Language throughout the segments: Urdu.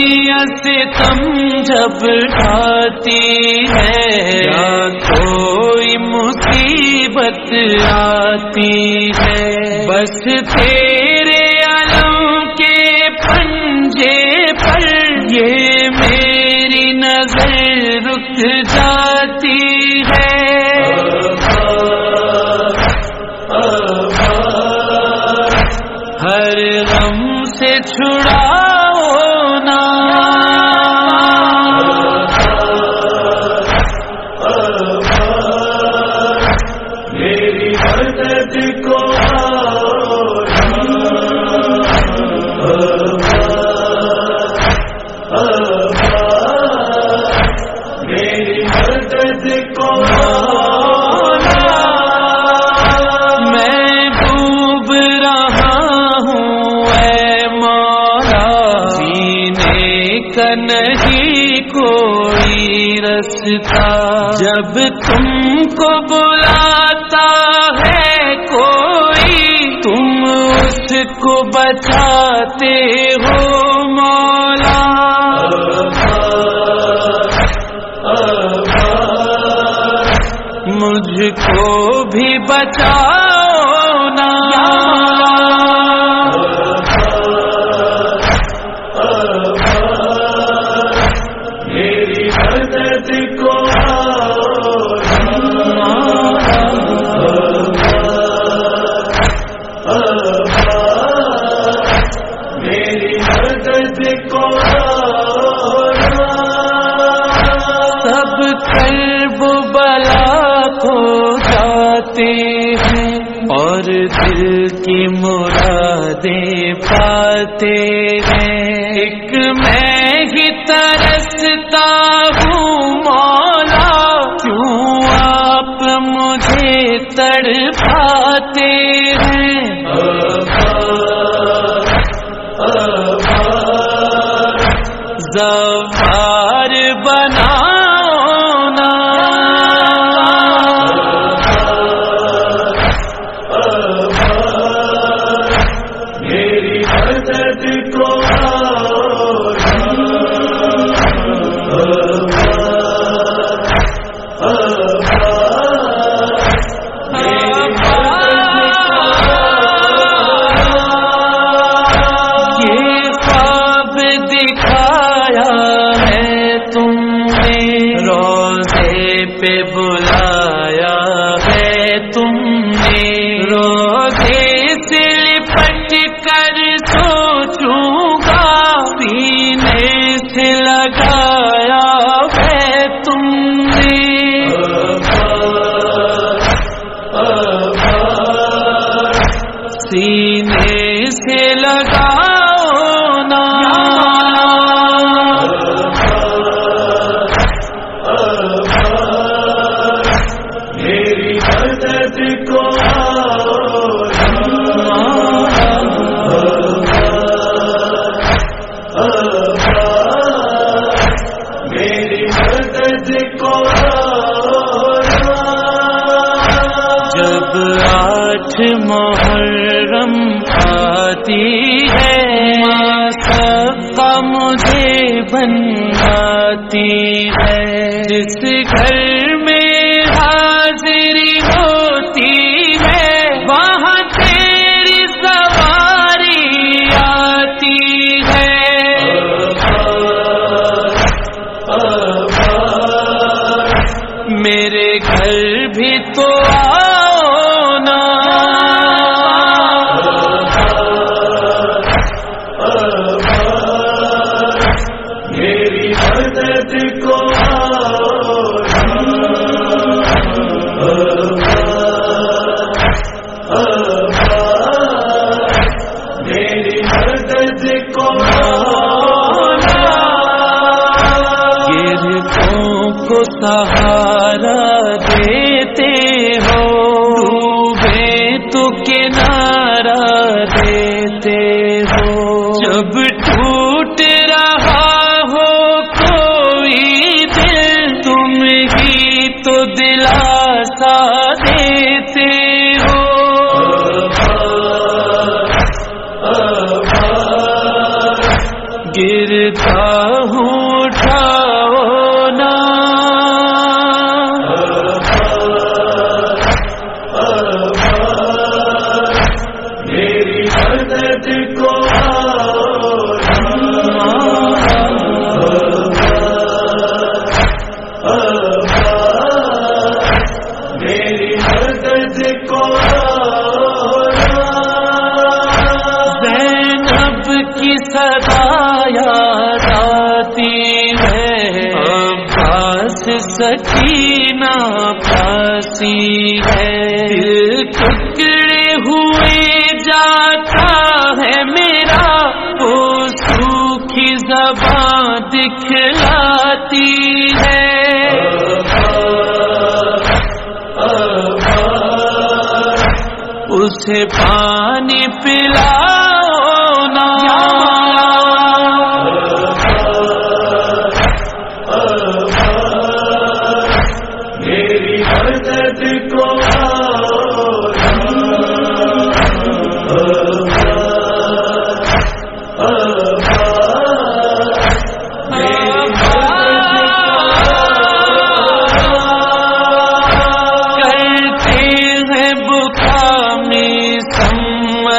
دنیا سے تم جب آتی ہے، یا کوئی مصیبت آتی ہے۔ بس تیرے علم کے پنجے پر یہ میری نظر رک جاتی کوئی رستا جب تم کو بلاتا ہے کوئی، تم اس کو بچاتے ہو مولا۔ مجھ کو بھی بچاؤ جاتے ہیں اور دل کی مرادیں پاتے ہیں۔ ایک میں ہی ترستا ہوں مولا، کیوں آپ مجھے تڑ پاتے سینے سے لگا جگت کو میری مدد کو سہارا دے۔ دلاسا سکینہ پاسی ہے۔ دل ٹکڑے ہوئے جاتا ہے میرا، وہ سوکھی زبان دکھلاتی ہے۔ اسے پانی پلاؤ۔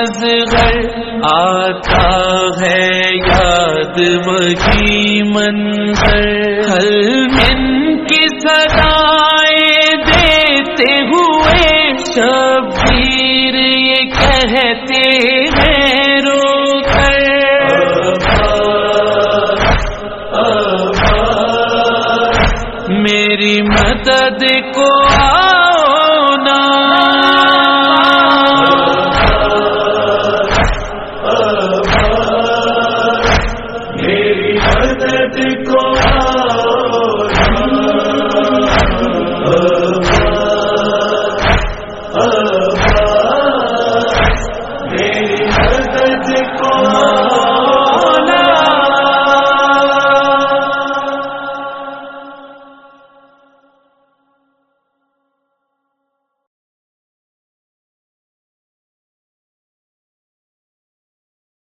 سمجھ گھر آتا ہے یاد وہی منظر۔ حل من کی سدائیں دیتے ہوئے شبیر یہ کہتے ہیں۔